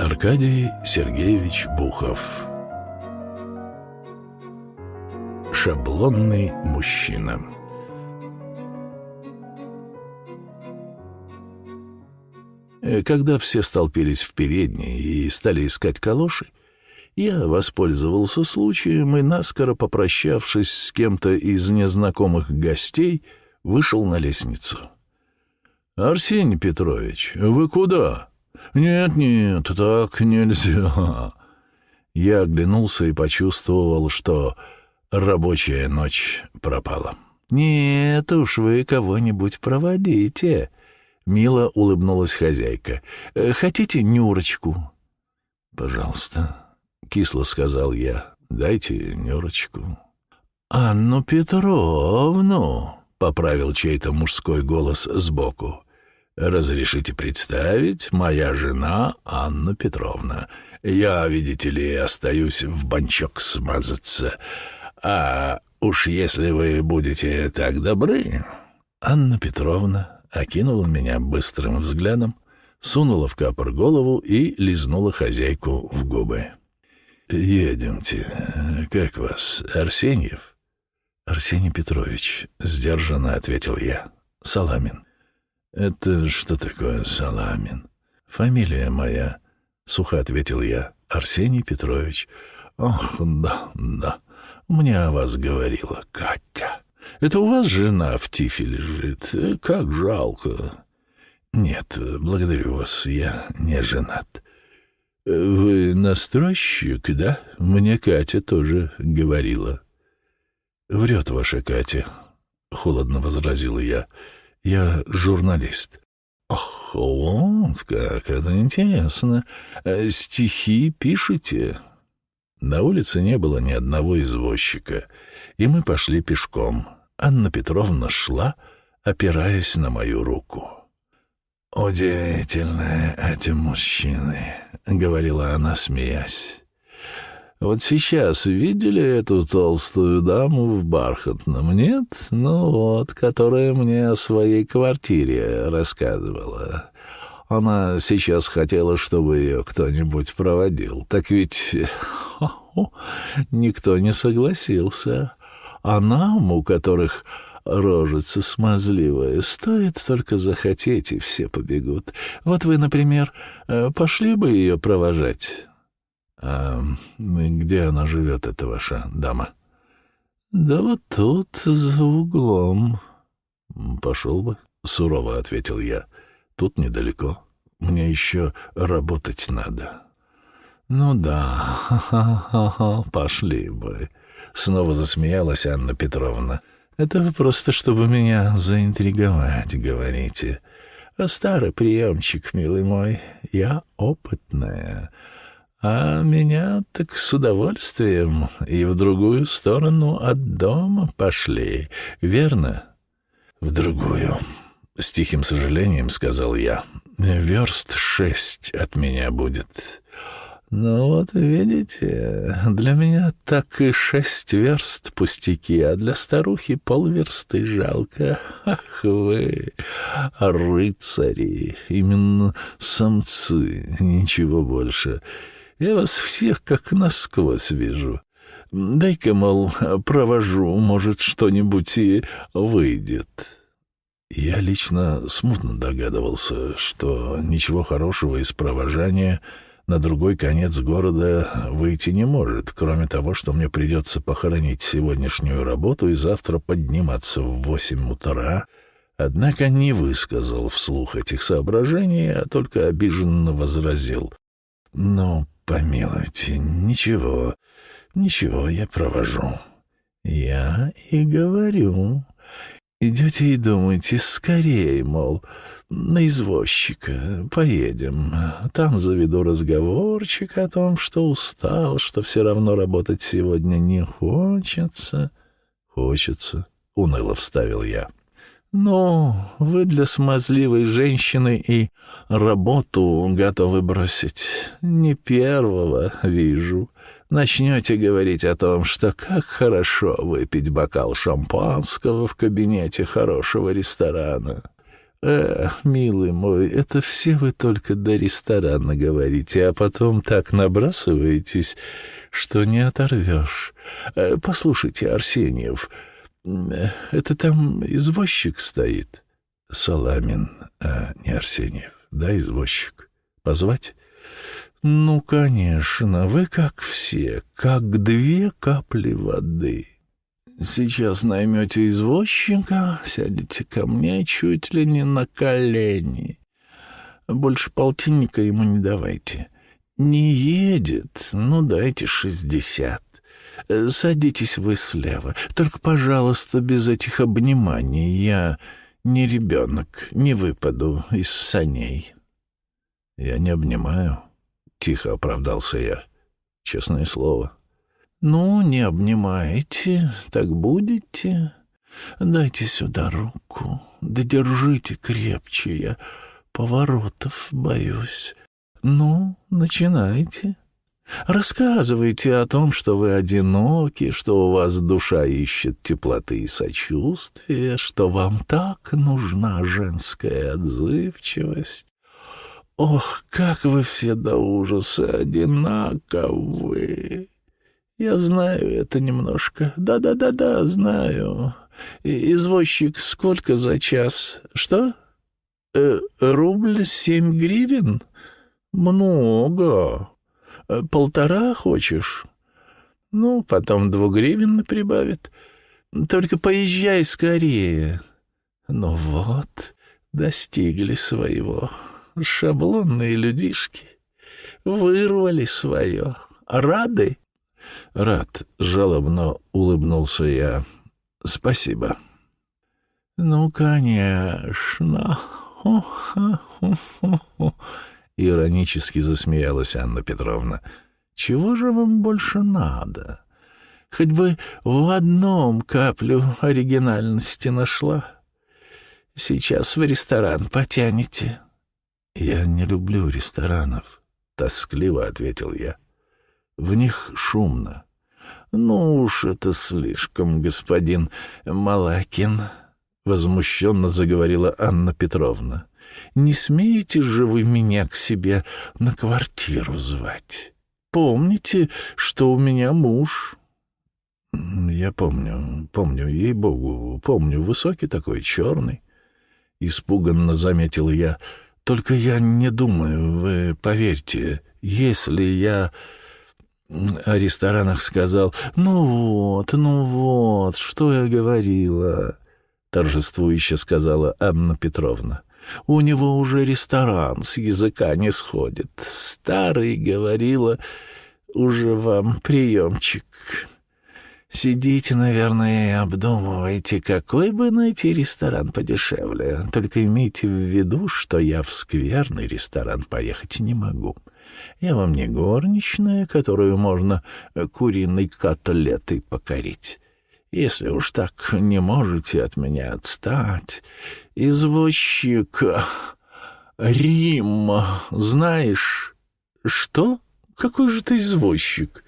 Аркадий Сергеевич Бухов Шаблонный мужчина э, Когда все столпились в передней и стали искать калоши, я воспользовался случаем и, наскоро попрощавшись с кем-то из незнакомых гостей, вышел на лестницу. «Арсений Петрович, вы куда?» «Нет-нет, так нельзя». Я оглянулся и почувствовал, что рабочая ночь пропала. «Нет уж, вы кого-нибудь проводите», — мило улыбнулась хозяйка. «Хотите Нюрочку?» «Пожалуйста», — кисло сказал я, — «дайте Нюрочку». «Анну Петровну», — поправил чей-то мужской голос сбоку. Разрешите представить, моя жена Анна Петровна. Я, видите ли, остаюсь в банчок смазаться. А уж если вы будете так добры...» Анна Петровна окинула меня быстрым взглядом, сунула в капор голову и лизнула хозяйку в губы. «Едемте. Как вас, Арсеньев?» «Арсений Петрович», — сдержанно ответил я. «Саламин». «Это что такое Саламин?» «Фамилия моя», — сухо ответил я. «Арсений Петрович». «Ох, да, да, мне о вас говорила Катя. Это у вас жена в тифе лежит? Как жалко». «Нет, благодарю вас, я не женат». «Вы настройщик, да? Мне Катя тоже говорила». «Врет ваша Катя», — холодно возразил я. Я журналист. Ох, вот как, это интересно. Э, стихи пишете? На улице не было ни одного извозчика, и мы пошли пешком. Анна Петровна шла, опираясь на мою руку. «Удивительные эти мужчины», — говорила она, смеясь. Вот сейчас видели эту толстую даму в бархатном, нет? Ну вот, которая мне о своей квартире рассказывала. Она сейчас хотела, чтобы ее кто-нибудь проводил. Так ведь никто не согласился. А нам, у которых рожица смазливая, стоит только захотеть, и все побегут. Вот вы, например, э, пошли бы ее провожать?» «А где она живет, эта ваша дама?» «Да вот тут, за углом». «Пошел бы», — сурово ответил я. «Тут недалеко. Мне еще работать надо». «Ну да, ха-ха-ха, пошли бы», — снова засмеялась Анна Петровна. «Это вы просто, чтобы меня заинтриговать, говорите. А старый приемчик, милый мой, я опытная». А меня так с удовольствием и в другую сторону от дома пошли, верно? В другую. С тихим сожалением сказал я. Верст шесть от меня будет. Ну вот, видите, для меня так и шесть верст пустяки, а для старухи полверсты жалко. Ах вы, рыцари, именно самцы, ничего больше. Я вас всех как насквозь вижу. Дай-ка, мол, провожу, может, что-нибудь и выйдет». Я лично смутно догадывался, что ничего хорошего из провожания на другой конец города выйти не может, кроме того, что мне придется похоронить сегодняшнюю работу и завтра подниматься в восемь утра, однако не высказал вслух этих соображений, а только обиженно возразил. «Ну, Помилуйте, ничего, ничего, я провожу. Я и говорю. Идете и думаете, скорее, мол, на извозчика поедем. Там заведу разговорчик о том, что устал, что все равно работать сегодня не хочется. Хочется, уныло вставил я. «Ну, вы для смазливой женщины и работу готовы бросить. Не первого вижу. Начнете говорить о том, что как хорошо выпить бокал шампанского в кабинете хорошего ресторана. Эх, милый мой, это все вы только до ресторана говорите, а потом так набрасываетесь, что не оторвешь. Э, послушайте, Арсеньев, это там извозчик стоит? Саламин, а не Арсеньев, да, извозчик? Позвать? Ну, конечно, вы как все, как две капли воды. Сейчас наймете извозчика, сядете ко мне чуть ли не на колени. Больше полтинника ему не давайте. Не едет, ну дайте шестьдесят. Садитесь вы слева. Только, пожалуйста, без этих обниманий. Я не ребенок, не выпаду из саней. Я не обнимаю, — тихо оправдался я. Честное слово. — «Ну, не обнимаете, так будете. Дайте сюда руку, да держите крепче, я поворотов боюсь. Ну, начинайте». Рассказывайте о том, что вы одиноки, что у вас душа ищет теплоты и сочувствия, что вам так нужна женская отзывчивость. Ох, как вы все до ужаса одинаковы! Я знаю это немножко. Да-да-да-да, знаю. Извозчик сколько за час? Что? Э, рубль семь гривен? Много. Э, полтора хочешь? Ну, потом двугривенно прибавит. Только поезжай скорее. Ну вот, достигли своего. Шаблонные людишки вырвали свое. Рады? Рад, жалобно улыбнулся я. Спасибо. Ну, конечно. Иронически засмеялась Анна Петровна. Чего же вам больше надо? Хоть бы в одном каплю оригинальности нашла. Сейчас в ресторан потянете. Я не люблю ресторанов, тоскливо ответил я. В них шумно. «Ну уж это слишком, господин Малакин», — возмущенно заговорила Анна Петровна. «Не смеете же вы меня к себе на квартиру звать? Помните, что у меня муж?» «Я помню, помню, ей-богу, помню, высокий такой, черный». Испуганно заметил я. «Только я не думаю, вы поверьте, если я о ресторанах сказал «Ну вот, ну вот, что я говорила», — торжествующе сказала Анна Петровна. «У него уже ресторан с языка не сходит. Старый, говорила, уже вам приемчик. Сидите, наверное, и обдумываете, какой бы найти ресторан подешевле. Только имейте в виду, что я в скверный ресторан поехать не могу». Я вам не горничная, которую можно куриной котлетой покорить. Если уж так не можете от меня отстать, извозчик... Рим, знаешь... Что? Какой же ты извозчик?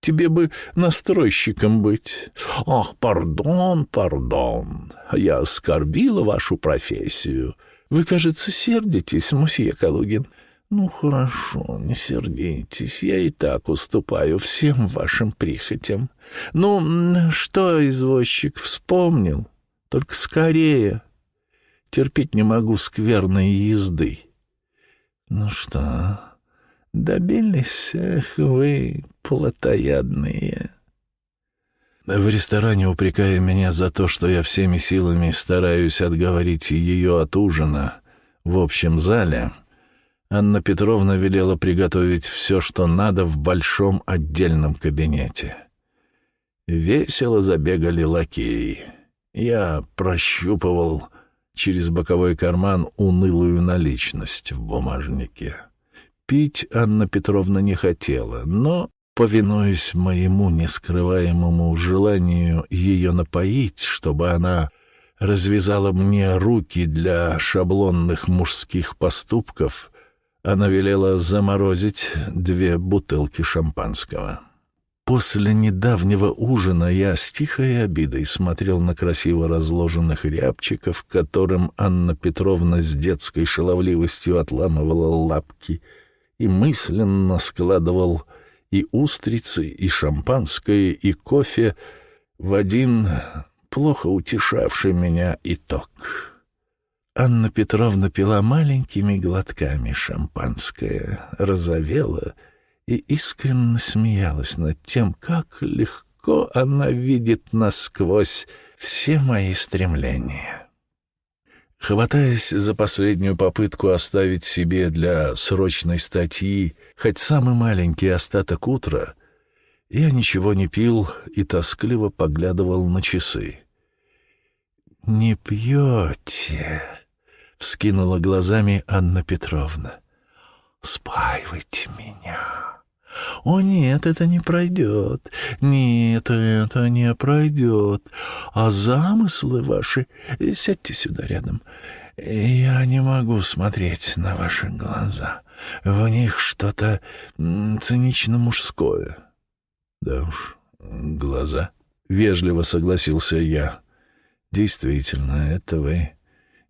Тебе бы настройщиком быть. Ах, пардон, пардон. Я оскорбила вашу профессию. Вы, кажется, сердитесь, мусье Калугин. «Ну, хорошо, не сердитесь, я и так уступаю всем вашим прихотям. Ну, что, извозчик, вспомнил? Только скорее. Терпеть не могу скверной езды». «Ну что, добились? Эх вы, плотоядные!» В ресторане, упрекая меня за то, что я всеми силами стараюсь отговорить ее от ужина в общем зале, Анна Петровна велела приготовить все, что надо в большом отдельном кабинете. Весело забегали лакеи. Я прощупывал через боковой карман унылую наличность в бумажнике. Пить Анна Петровна не хотела, но, повинуясь моему нескрываемому желанию ее напоить, чтобы она развязала мне руки для шаблонных мужских поступков, она велела заморозить две бутылки шампанского. После недавнего ужина я с тихой обидой смотрел на красиво разложенных рябчиков, которым Анна Петровна с детской шаловливостью отламывала лапки, и мысленно складывал и устрицы, и шампанское, и кофе в один плохо утешавший меня итог. Анна Петровна пила маленькими глотками шампанское, розовела — и искренне смеялась над тем, как легко она видит насквозь все мои стремления. Хватаясь за последнюю попытку оставить себе для срочной статьи хоть самый маленький остаток утра, я ничего не пил и тоскливо поглядывал на часы. «Не пьете?» — вскинула глазами Анна Петровна. «Спаивайте меня». «О, нет, это не пройдет. Нет, это не пройдет. А замыслы ваши... Сядьте сюда рядом. Я не могу смотреть на ваши глаза. В них что-то цинично-мужское». «Да уж, глаза». Вежливо согласился я. «Действительно, это вы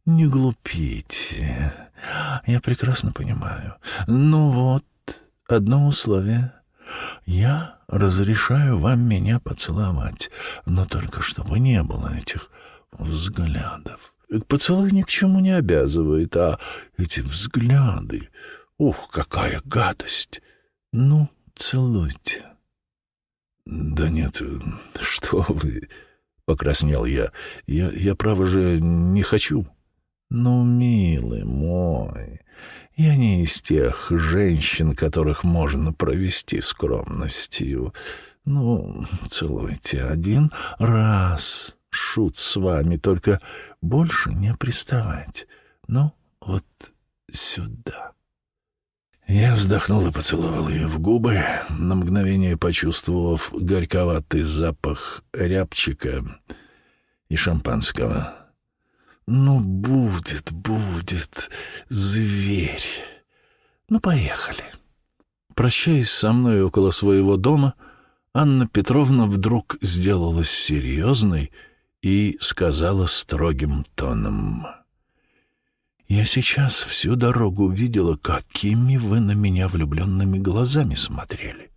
не глупите. Я прекрасно понимаю. Ну вот, одно условие. Я разрешаю вам меня поцеловать, но только чтобы не было этих взглядов. Поцелуй ни к чему не обязывает, а эти взгляды... Ух, какая гадость! Ну, целуйте. Да нет, что вы... Покраснел я. Я, я право же, не хочу. Ну, милый мой, я не из тех женщин, которых можно провести скромностью. Ну, целуйте один раз. Шут с вами, только больше не приставать. Ну, вот сюда. Я вздохнул и поцеловал ее в губы, на мгновение почувствовав горьковатый запах рябчика и шампанского. Ну, будет, будет, зверь. Ну, поехали. Прощаясь со мной около своего дома, Анна Петровна вдруг сделалась серьезной и сказала строгим тоном. «Я сейчас всю дорогу видела, какими вы на меня влюбленными глазами смотрели.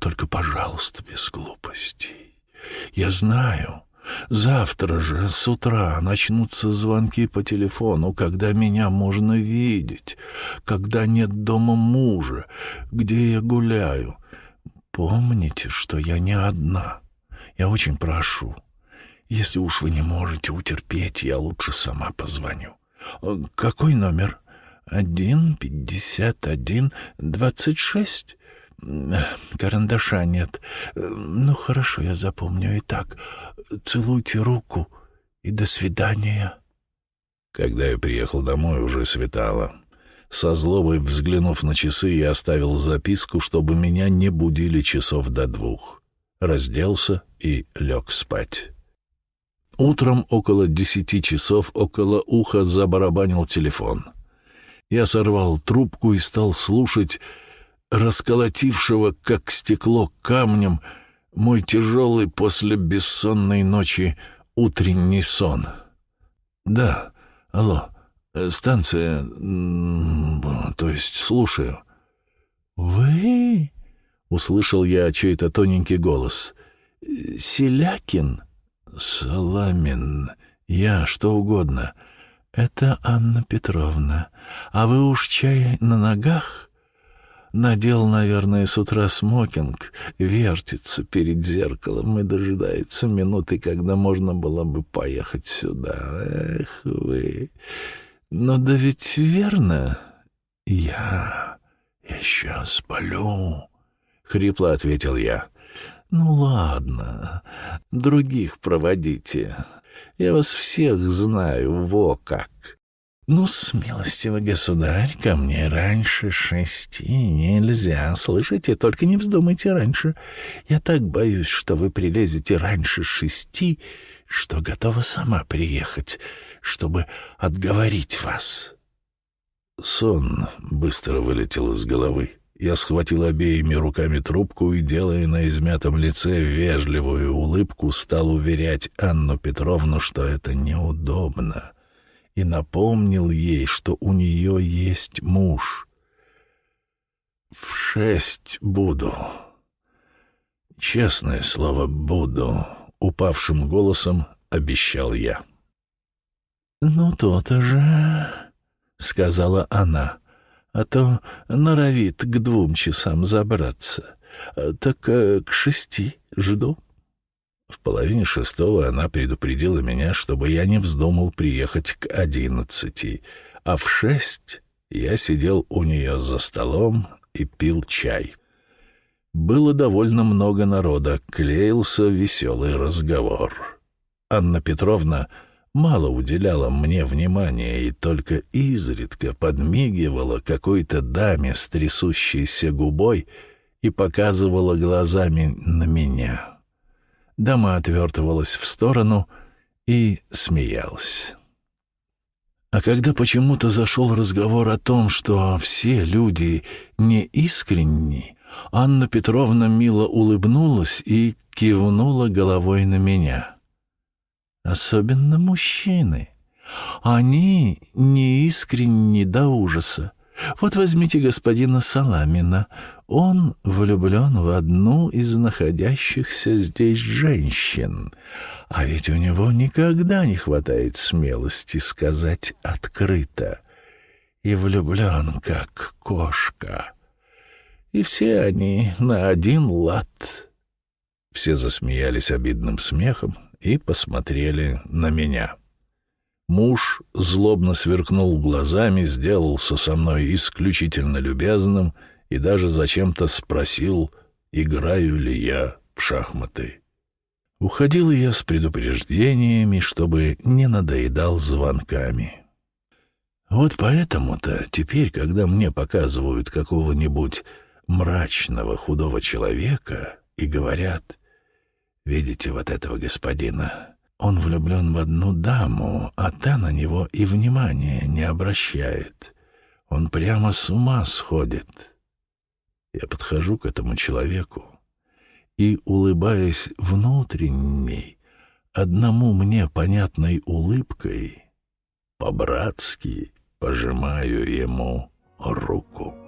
Только, пожалуйста, без глупостей. Я знаю, Завтра же с утра начнутся звонки по телефону, когда меня можно видеть, когда нет дома мужа, где я гуляю. Помните, что я не одна. Я очень прошу. Если уж вы не можете утерпеть, я лучше сама позвоню. Какой номер? Один пятьдесят один двадцать шесть? Карандаша нет. Ну, хорошо, я запомню. Итак, целуйте руку и до свидания. Когда я приехал домой, уже светало. Со злобой взглянув на часы, я оставил записку, чтобы меня не будили часов до двух. Разделся и лег спать. Утром около десяти часов около уха забарабанил телефон. Я сорвал трубку и стал слушать расколотившего, как стекло, камнем мой тяжелый после бессонной ночи утренний сон. Да, алло, э, станция, то есть слушаю. Вы? Услышал я чей-то тоненький голос. Селякин? Саламин. Я, что угодно. Это Анна Петровна. А вы уж чай на ногах? Надел, наверное, с утра смокинг, вертится перед зеркалом и дожидается минуты, когда можно было бы поехать сюда. Эх вы! Но да ведь верно, я еще сплю, — хрипло ответил я. Ну ладно, других проводите. Я вас всех знаю, во как. «Ну, смелостивый государь, ко мне раньше шести нельзя, слышите? Только не вздумайте раньше. Я так боюсь, что вы прилезете раньше шести, что готова сама приехать, чтобы отговорить вас». Сон быстро вылетел из головы. Я схватил обеими руками трубку и, делая на измятом лице вежливую улыбку, стал уверять Анну Петровну, что это неудобно, и напомнил ей, что у нее есть муж. «В шесть буду. Честное слово, буду», — упавшим голосом обещал я. «Ну, то-то же», — сказала она, — «а то норовит к двум часам забраться. Так э, к шести жду». В половине шестого она предупредила меня, чтобы я не вздумал приехать к одиннадцати, а в шесть я сидел у нее за столом и пил чай. Было довольно много народа, клеился веселый разговор. Анна Петровна мало уделяла мне внимания и только изредка подмигивала какой-то даме с трясущейся губой и показывала глазами на меня. Дама отвертывалась в сторону и смеялась. А когда почему-то зашел разговор о том, что все люди не искренни, Анна Петровна мило улыбнулась и кивнула головой на меня. Особенно мужчины. Они неискренни до ужаса. Вот возьмите господина Саламина. Он влюблен в одну из находящихся здесь женщин. А ведь у него никогда не хватает смелости сказать открыто. И влюблен, как кошка. И все они на один лад. Все засмеялись обидным смехом и посмотрели на меня. Муж злобно сверкнул глазами, сделался со мной исключительно любезным и даже зачем-то спросил, играю ли я в шахматы. Уходил я с предупреждениями, чтобы не надоедал звонками. Вот поэтому-то теперь, когда мне показывают какого-нибудь мрачного худого человека и говорят, «Видите вот этого господина? Он влюблен в одну даму, а та на него и внимания не обращает. Он прямо с ума сходит». Я подхожу к этому человеку и, улыбаясь внутренней, одному мне понятной улыбкой, по-братски пожимаю ему руку.